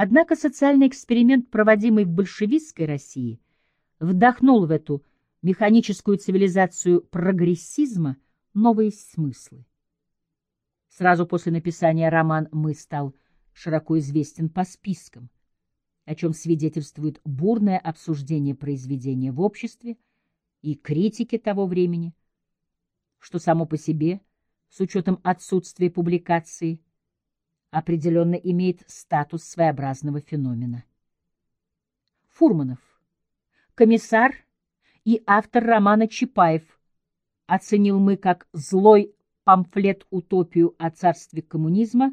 Однако социальный эксперимент, проводимый в большевистской России, вдохнул в эту механическую цивилизацию прогрессизма новые смыслы. Сразу после написания роман «Мы» стал широко известен по спискам, о чем свидетельствует бурное обсуждение произведения в обществе и критики того времени, что само по себе, с учетом отсутствия публикации, определенно имеет статус своеобразного феномена. Фурманов, комиссар и автор романа Чапаев оценил мы как злой памфлет-утопию о царстве коммунизма,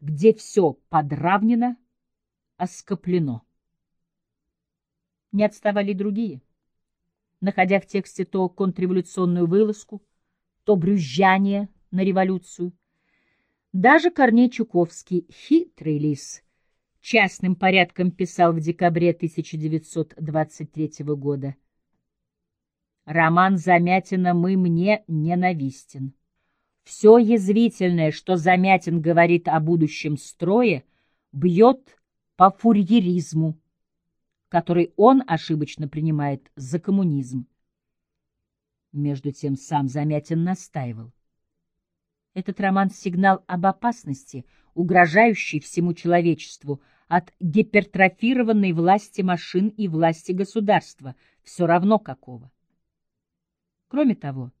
где все подравнено, оскоплено. Не отставали другие, находя в тексте то контрреволюционную вылазку, то брюзжание на революцию. Даже Корней Чуковский, хитрый лис, частным порядком писал в декабре 1923 года — Роман Замятина «Мы мне ненавистен». Все язвительное, что Замятин говорит о будущем строе, бьет по фурьеризму, который он ошибочно принимает за коммунизм. Между тем сам Замятин настаивал. Этот роман — сигнал об опасности, угрожающей всему человечеству от гипертрофированной власти машин и власти государства, все равно какого. Кроме того,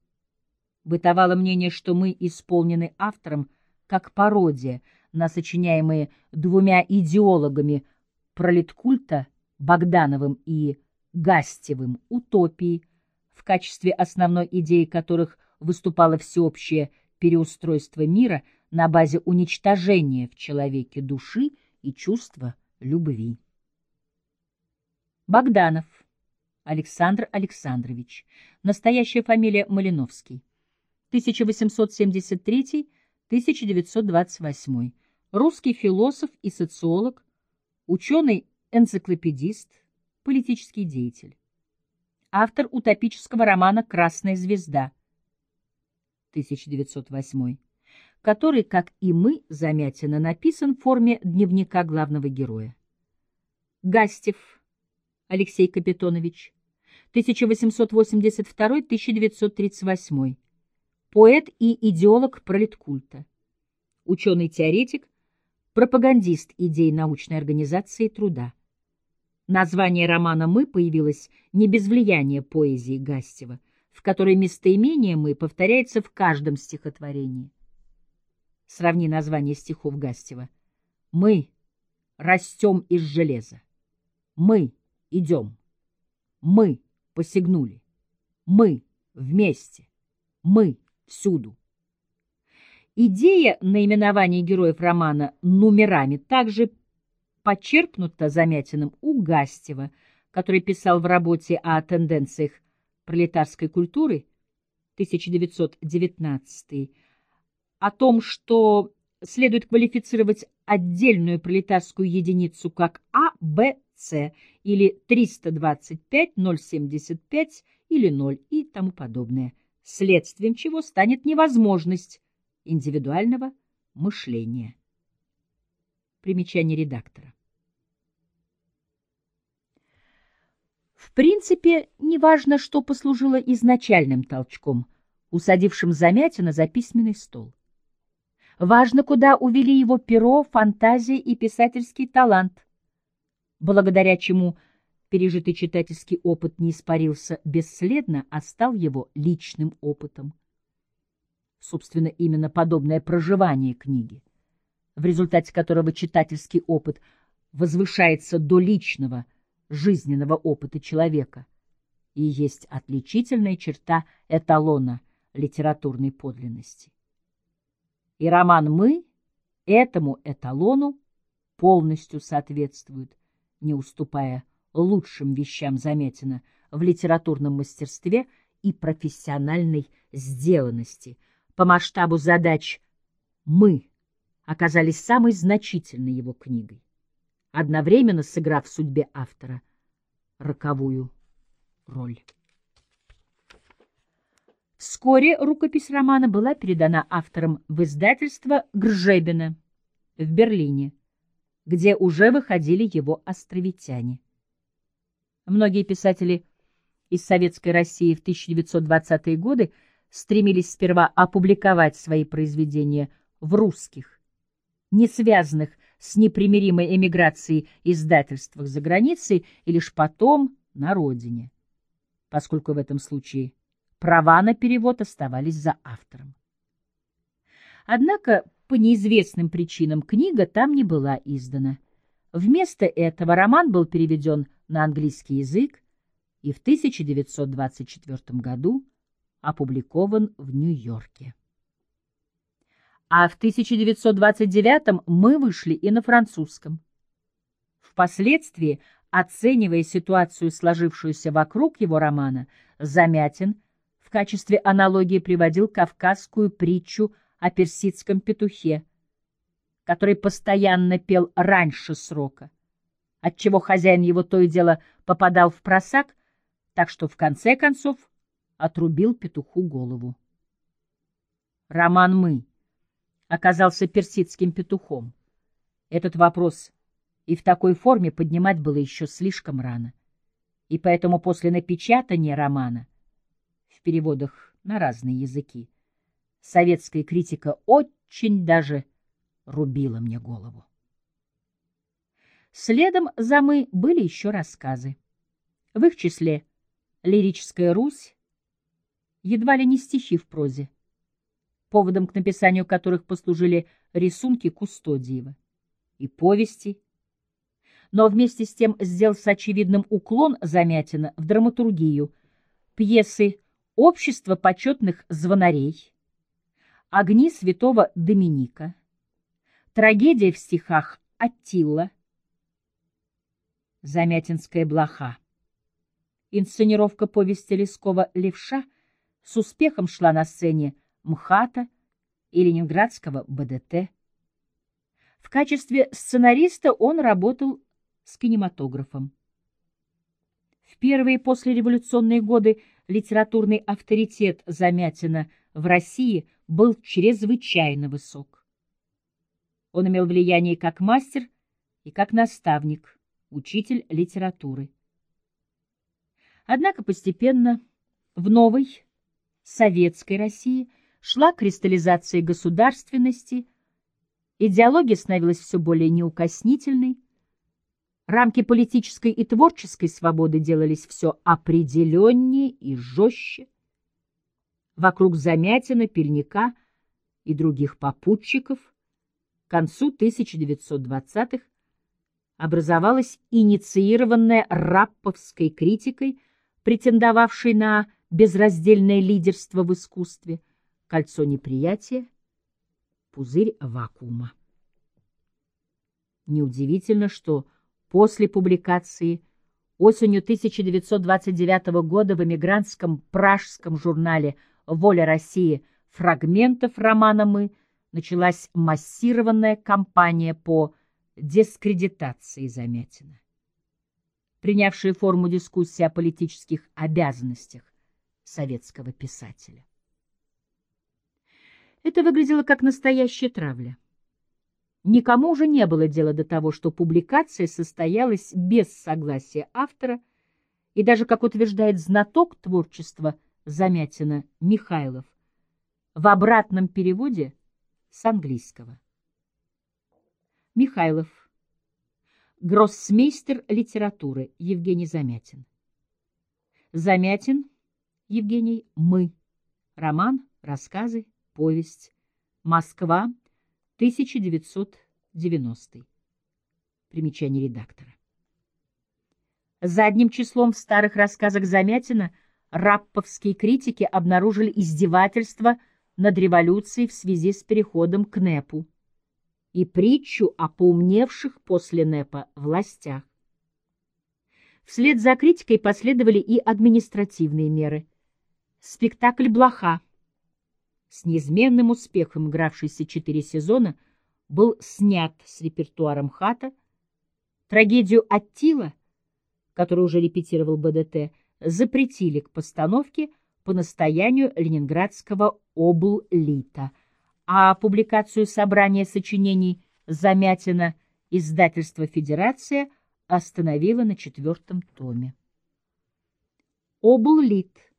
бытовало мнение, что мы исполнены автором как пародия на сочиняемые двумя идеологами пролеткульта Богдановым и Гастевым утопии, в качестве основной идеи которых выступало всеобщее переустройство мира на базе уничтожения в человеке души и чувства любви. Богданов Александр Александрович. Настоящая фамилия Малиновский. 1873-1928. Русский философ и социолог, ученый-энциклопедист, политический деятель. Автор утопического романа «Красная звезда» 1908, который, как и мы, Замятина, написан в форме дневника главного героя. Гастев Алексей Капитонович 1882-1938, поэт и идеолог пролеткульта, ученый-теоретик, пропагандист идей научной организации труда. Название романа «Мы» появилось не без влияния поэзии Гастева, в которой местоимение «мы» повторяется в каждом стихотворении. Сравни название стихов Гастева. «Мы растем из железа. Мы идем. Мы посягнули. Мы вместе. Мы всюду. Идея наименования героев романа номерами также почерпнута Замятиным у Гастева, который писал в работе о тенденциях пролетарской культуры 1919 о том, что следует квалифицировать отдельную пролетарскую единицу как А, Б, С или 325, 075 или 0 и тому подобное, следствием чего станет невозможность индивидуального мышления. Примечание редактора. В принципе, неважно, что послужило изначальным толчком, усадившим Замятина за письменный стол. Важно, куда увели его перо, фантазия и писательский талант, благодаря чему пережитый читательский опыт не испарился бесследно, а стал его личным опытом. Собственно, именно подобное проживание книги, в результате которого читательский опыт возвышается до личного жизненного опыта человека, и есть отличительная черта эталона литературной подлинности. И роман «Мы» этому эталону полностью соответствует, не уступая лучшим вещам заметено в литературном мастерстве и профессиональной сделанности. По масштабу задач «Мы» оказались самой значительной его книгой, одновременно сыграв в судьбе автора роковую роль. Вскоре рукопись романа была передана автором в издательство Гржебина в Берлине, где уже выходили его островитяне. Многие писатели из Советской России в 1920-е годы стремились сперва опубликовать свои произведения в русских, не связанных с непримиримой эмиграцией издательствах за границей и лишь потом на родине, поскольку в этом случае права на перевод оставались за автором. Однако по неизвестным причинам книга там не была издана. Вместо этого роман был переведен на английский язык и в 1924 году опубликован в Нью-Йорке. А в 1929 мы вышли и на французском. Впоследствии, оценивая ситуацию, сложившуюся вокруг его романа, Замятин в качестве аналогии приводил кавказскую притчу о персидском петухе, который постоянно пел раньше срока, отчего хозяин его то и дело попадал в просак, так что в конце концов отрубил петуху голову. Роман «Мы» оказался персидским петухом. Этот вопрос и в такой форме поднимать было еще слишком рано. И поэтому после напечатания романа в переводах на разные языки советская критика очень даже рубила мне голову. Следом за «Мы» были еще рассказы. В их числе «Лирическая Русь», едва ли не стихи в прозе, поводом к написанию которых послужили рисунки Кустодиева, и повести, но вместе с тем сделал с очевидным уклон Замятина в драматургию, пьесы «Общество почетных звонарей», Огни святого Доминика. Трагедия в стихах Аттила. Замятинская блоха. Инсценировка повести Лескова «Левша» с успехом шла на сцене МХАТа и Ленинградского БДТ. В качестве сценариста он работал с кинематографом. В первые послереволюционные годы литературный авторитет Замятина в России – был чрезвычайно высок. Он имел влияние как мастер и как наставник, учитель литературы. Однако постепенно в новой советской России шла кристаллизация государственности, идеология становилась все более неукоснительной, рамки политической и творческой свободы делались все определеннее и жестче, вокруг Замятина, Пельника и других попутчиков к концу 1920-х образовалась инициированная рапповской критикой, претендовавшей на безраздельное лидерство в искусстве, кольцо неприятия, пузырь вакуума. Неудивительно, что после публикации осенью 1929 года в эмигрантском пражском журнале «Воля России» фрагментов романа «Мы» началась массированная кампания по дискредитации Замятина. Принявшая форму дискуссии о политических обязанностях советского писателя. Это выглядело как настоящая травля. Никому уже не было дела до того, что публикация состоялась без согласия автора, и даже, как утверждает знаток творчества – Замятина Михайлов в обратном переводе с английского. Михайлов. Гроссмейстер литературы Евгений Замятин. Замятин Евгений «Мы». Роман, рассказы, повесть. Москва, 1990. Примечание редактора. Задним числом в старых рассказах Замятина – рапповские критики обнаружили издевательство над революцией в связи с переходом к НЭПу и притчу о поумневших после НЭПа властях. Вслед за критикой последовали и административные меры. Спектакль «Блоха», с неизменным успехом игравшийся четыре сезона, был снят с репертуаром хата. Трагедию «Аттила», которую уже репетировал БДТ, запретили к постановке по настоянию ленинградского обллита, а публикацию собрания сочинений Замятина издательство «Федерация» остановило на четвертом томе. Обллит,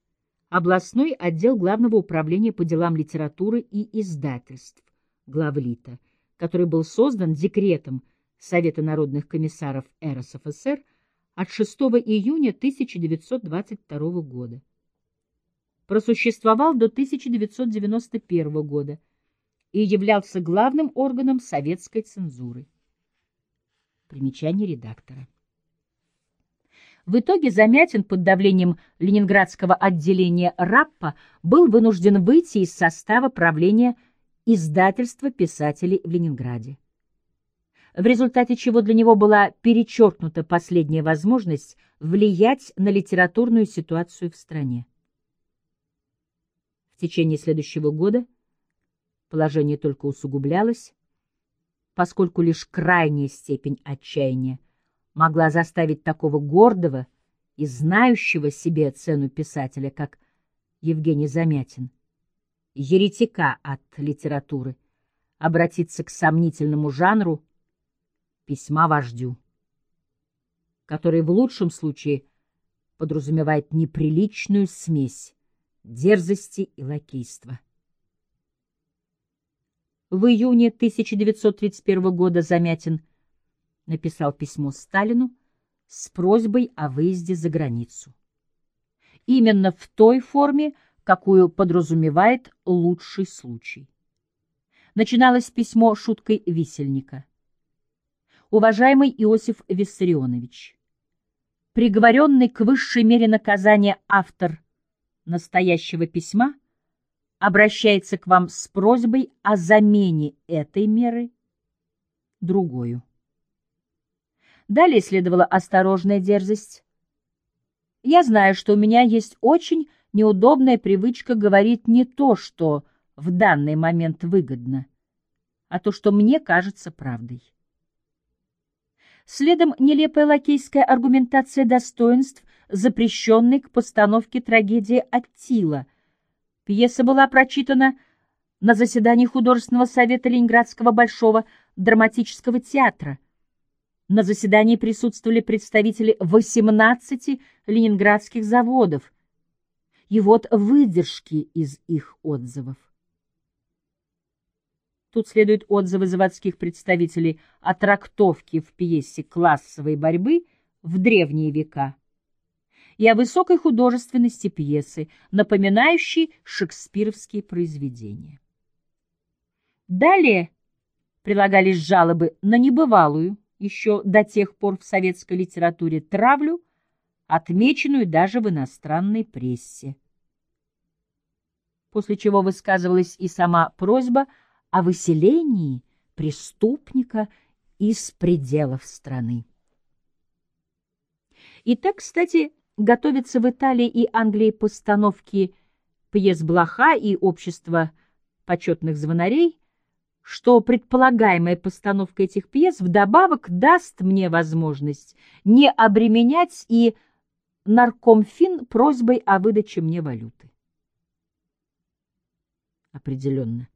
областной отдел Главного управления по делам литературы и издательств, главлита, который был создан декретом Совета народных комиссаров РСФСР от 6 июня 1922 года. Просуществовал до 1991 года и являлся главным органом советской цензуры. Примечание редактора. В итоге Замятин под давлением ленинградского отделения РАППа был вынужден выйти из состава правления издательства писателей в Ленинграде. В результате чего для него была перечеркнута последняя возможность влиять на литературную ситуацию в стране. В течение следующего года положение только усугублялось, поскольку лишь крайняя степень отчаяния могла заставить такого гордого и знающего себе цену писателя, как Евгений Замятин, еретика от литературы, обратиться к сомнительному жанру письма вождю, который в лучшем случае подразумевает неприличную смесь дерзости и лакейства. В июне 1931 года Замятин написал письмо Сталину с просьбой о выезде за границу. Именно в той форме, какую подразумевает лучший случай. Начиналось письмо шуткой висельника. Уважаемый Иосиф Виссарионович, приговоренный к высшей мере наказания автор настоящего письма обращается к вам с просьбой о замене этой меры другую. Далее следовала осторожная дерзость. Я знаю, что у меня есть очень неудобная привычка говорить не то, что в данный момент выгодно, а то, что мне кажется правдой. Следом нелепая лакейская аргументация достоинств, запрещенной к постановке трагедии Аттила — Пьеса была прочитана на заседании художественного совета Ленинградского Большого драматического театра. На заседании присутствовали представители 18 ленинградских заводов. И вот выдержки из их отзывов. Тут следуют отзывы заводских представителей о трактовке в пьесе классовой борьбы в древние века и о высокой художественности пьесы, напоминающей шекспировские произведения. Далее прилагались жалобы на небывалую, еще до тех пор в советской литературе, травлю, отмеченную даже в иностранной прессе. После чего высказывалась и сама просьба о выселении преступника из пределов страны. И так, кстати, готовятся в Италии и Англии постановки пьес Блоха и Общества почетных звонарей, что предполагаемая постановка этих пьес вдобавок даст мне возможность не обременять и наркомфин просьбой о выдаче мне валюты. Определенно.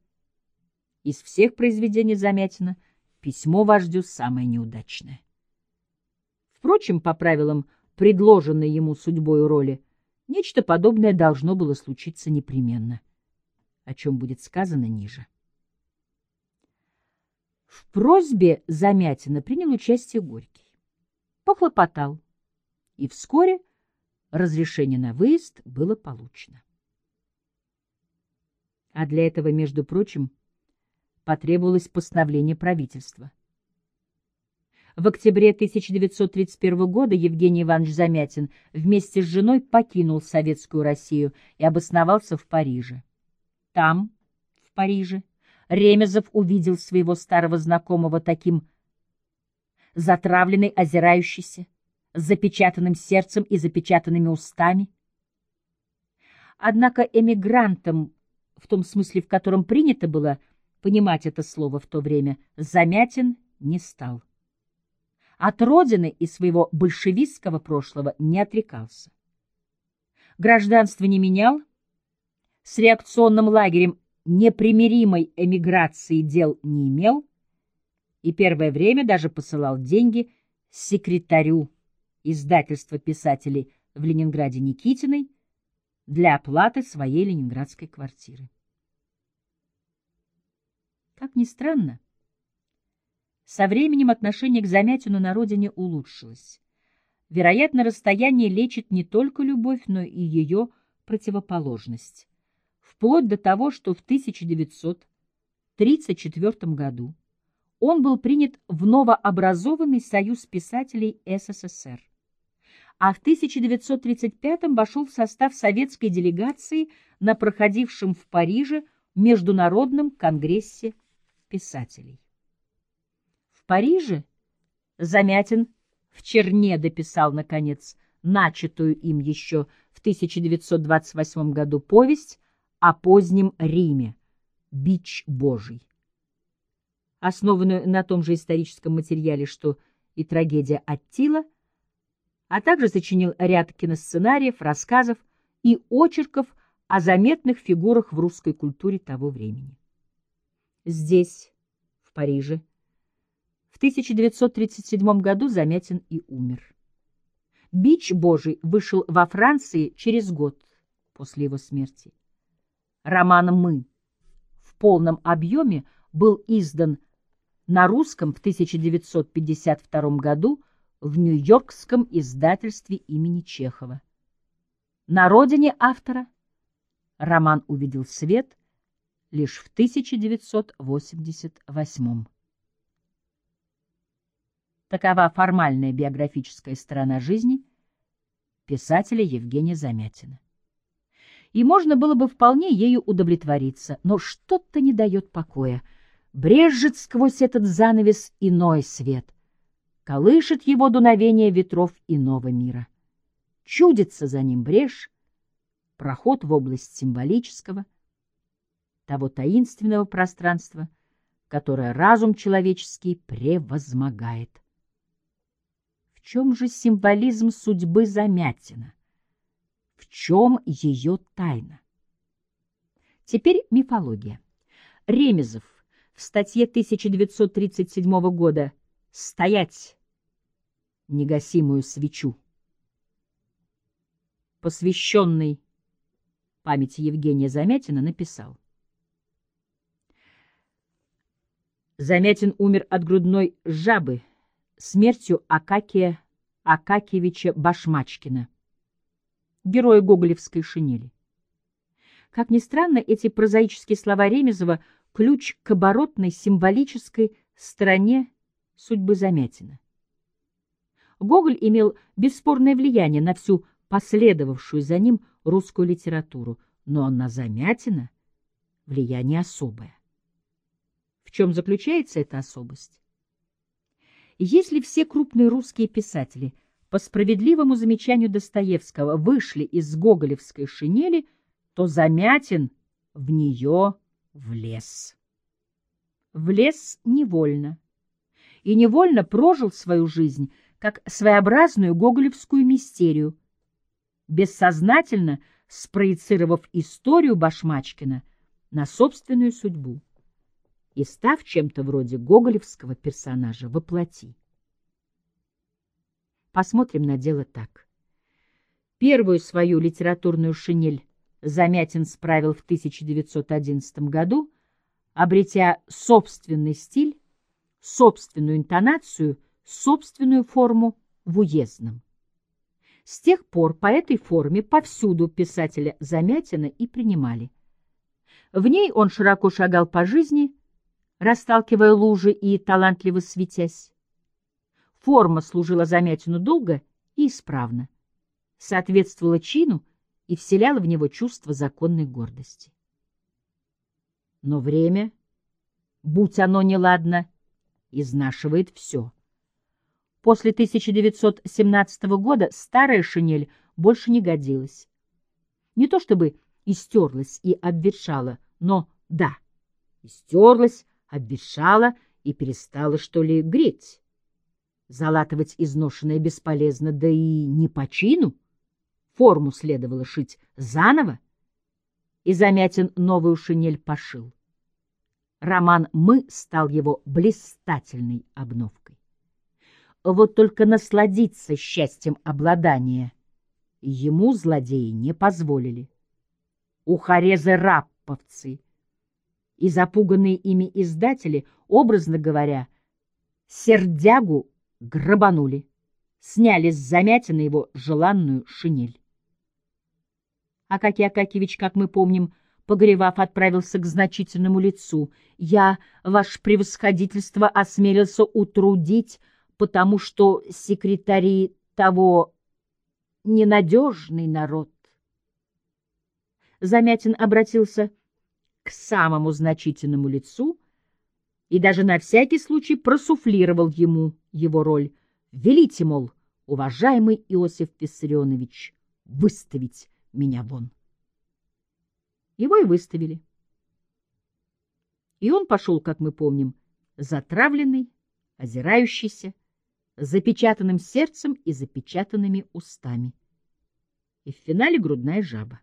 Из всех произведений Замятина письмо вождю самое неудачное. Впрочем, по правилам предложенной ему судьбой роли, нечто подобное должно было случиться непременно, о чем будет сказано ниже. В просьбе Замятина принял участие Горький. Похлопотал, и вскоре разрешение на выезд было получено. А для этого, между прочим, потребовалось постановление правительства. В октябре 1931 года Евгений Иванович Замятин вместе с женой покинул Советскую Россию и обосновался в Париже. Там, в Париже, Ремезов увидел своего старого знакомого таким затравленный, озирающийся, с запечатанным сердцем и запечатанными устами. Однако эмигрантом, в том смысле, в котором принято было понимать это слово в то время, Замятин не стал от родины и своего большевистского прошлого не отрекался. Гражданство не менял, с реакционным лагерем непримиримой эмиграции дел не имел и первое время даже посылал деньги секретарю издательства писателей в Ленинграде Никитиной для оплаты своей ленинградской квартиры. Как ни странно, со временем отношение к Замятину на родине улучшилось. Вероятно, расстояние лечит не только любовь, но и ее противоположность. Вплоть до того, что в 1934 году он был принят в новообразованный Союз писателей СССР, а в 1935 вошел в состав советской делегации на проходившем в Париже Международном конгрессе писателей. В Париже Замятин в Черне дописал, наконец, начатую им еще в 1928 году повесть о позднем Риме «Бич Божий», основанную на том же историческом материале, что и трагедия Аттила, а также сочинил ряд киносценариев, рассказов и очерков о заметных фигурах в русской культуре того времени. Здесь, в Париже, в 1937 году Замятин и умер. «Бич Божий» вышел во Франции через год после его смерти. Роман «Мы» в полном объеме был издан на русском в 1952 году в Нью-Йоркском издательстве имени Чехова. На родине автора роман увидел свет лишь в 1988. Такова формальная биографическая сторона жизни писателя Евгения Замятина. И можно было бы вполне ею удовлетвориться, но что-то не дает покоя. Брежет сквозь этот занавес иной свет, колышет его дуновение ветров иного мира. Чудится за ним брешь, проход в область символического, того таинственного пространства, которое разум человеческий превозмогает. В чем же символизм судьбы Замятина? В чем ее тайна? Теперь мифология. Ремезов в статье 1937 года «Стоять! Негасимую свечу!» посвященный памяти Евгения Замятина, написал. Замятин умер от грудной жабы смертью Акакия Акакевича Башмачкина, героя гоголевской шинели. Как ни странно, эти прозаические слова Ремезова — ключ к оборотной символической стороне судьбы Замятина. Гоголь имел бесспорное влияние на всю последовавшую за ним русскую литературу, но на Замятина влияние особое. В чем заключается эта особость? Если все крупные русские писатели, по справедливому замечанию Достоевского, вышли из гоголевской шинели, то Замятин в нее влез. Влез невольно. И невольно прожил свою жизнь как своеобразную гоголевскую мистерию, бессознательно спроецировав историю Башмачкина на собственную судьбу и став чем-то вроде гоголевского персонажа во плоти. Посмотрим на дело так. Первую свою литературную шинель Замятин справил в 1911 году, обретя собственный стиль, собственную интонацию, собственную форму в уездном. С тех пор по этой форме повсюду писателя Замятина и принимали. В ней он широко шагал по жизни, расталкивая лужи и талантливо светясь. Форма служила Замятину долго и исправно, соответствовала чину и вселяла в него чувство законной гордости. Но время, будь оно неладно, изнашивает все. После 1917 года старая шинель больше не годилась. Не то чтобы истерлась и обветшала, но да, истерлась, обветшала и перестала, что ли, греть. Залатывать изношенное бесполезно, да и не по чину. Форму следовало шить заново, и Замятин новую шинель пошил. Роман «Мы» стал его блистательной обновкой. Вот только насладиться счастьем обладания ему злодеи не позволили. Ухарезы-рапповцы и запуганные ими издатели, образно говоря, сердягу грабанули, сняли с замятины его желанную шинель. Акакий Акакевич, как мы помним, — Погревав, отправился к значительному лицу. «Я, ваше превосходительство, осмелился утрудить, потому что секретари того ненадежный народ». Замятин обратился к самому значительному лицу и даже на всякий случай просуфлировал ему его роль. «Велите, мол, уважаемый Иосиф Виссарионович, выставить меня вон». Его и выставили. И он пошел, как мы помним, затравленный, озирающийся, запечатанным сердцем и запечатанными устами. И в финале грудная жаба.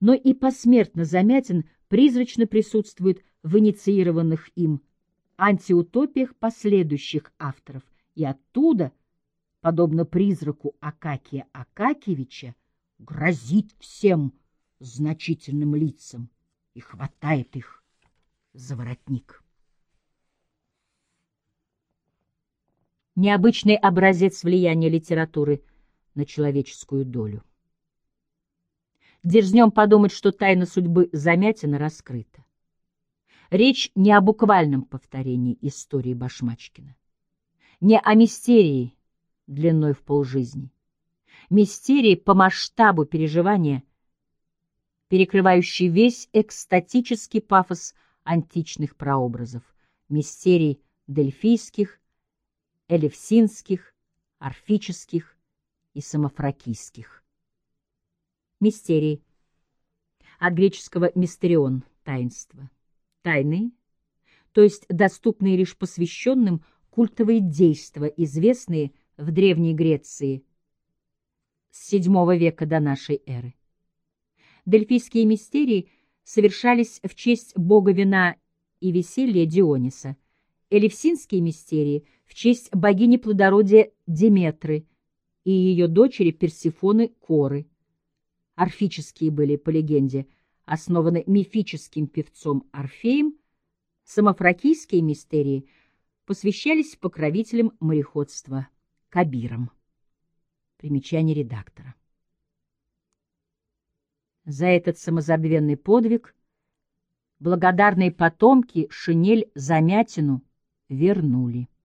Но и посмертно Замятин призрачно присутствует в инициированных им антиутопиях последующих авторов, и оттуда, подобно призраку Акакия Акакевича, грозит всем значительным лицам и хватает их за воротник. Необычный образец влияния литературы на человеческую долю. Дерзнем подумать, что тайна судьбы Замятина раскрыта. Речь не о буквальном повторении истории Башмачкина, не о мистерии длиной в полжизни. Мистерии по масштабу переживания перекрывающий весь экстатический пафос античных прообразов, мистерий дельфийских, элевсинских, орфических и самофракийских. Мистерии. От греческого «мистерион» — таинство. Тайные, то есть доступные лишь посвященным культовые действия, известные в Древней Греции с VII века до нашей эры. Дельфийские мистерии совершались в честь бога вина и веселья Диониса, элевсинские мистерии в честь богини плодородия Деметры и ее дочери Персифоны Коры. Орфические были, по легенде, основаны мифическим певцом Орфеем, самофракийские мистерии посвящались покровителям мореходства Кабирам. Примечание редактора. За этот самозабвенный подвиг благодарные потомки шинель Замятину вернули.